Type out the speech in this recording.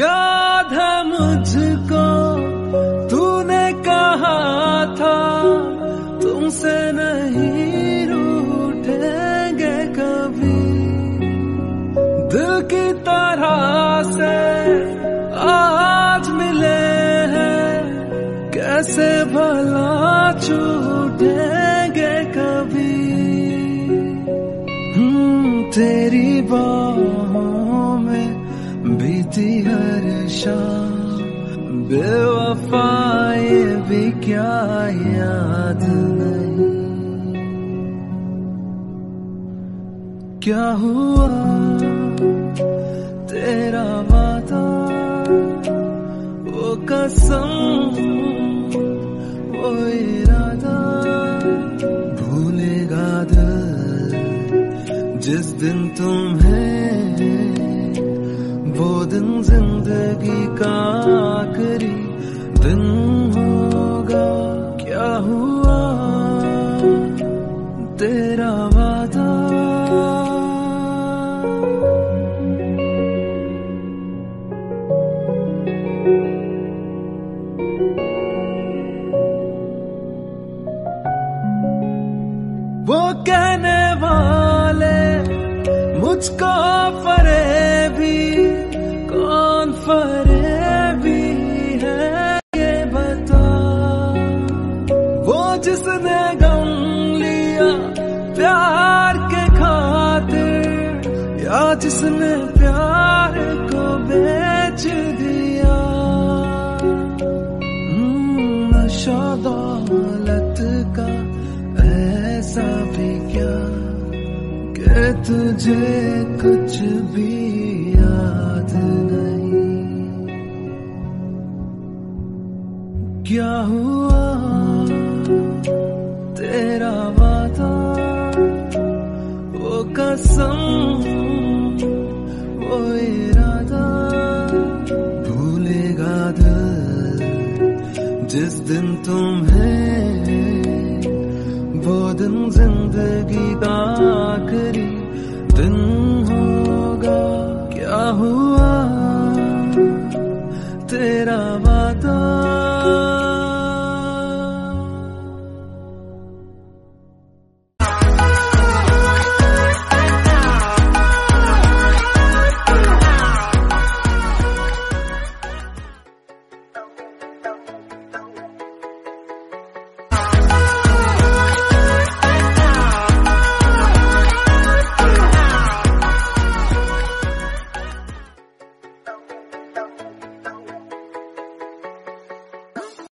याद है मुझको, तूने कहा था, तुमसे नहीं रूठेंगे कभी। दिल की तरह से आज मिले हैं, कैसे भला छूटेंगे कभी। हम्म, तेरी बात बीती हर शाम। बेवफाए भी क्या याद नहीं। क्या हुआ? तेरा वादा, वो कसम, वो इरादा। भूलेगा दिल जिस दिन तुम्हें दिन ज़िंदगी का आखिरी दिन होगा। क्या हुआ? तेरा वादा। वो कहने वाले मुझको फरेबी खातिर या जिसने प्यार को बेच दिया? हम्म, नशा का ऐसा भी क्या? कि तुझे कुछ भी याद नहीं। क्या हुआ? तेरा वादा वो कसम वो इरादा भूलेगा जिस दिन तुम्हें वो दिन ज़िंदगी का आखिरी दिन होगा। क्या हुआ?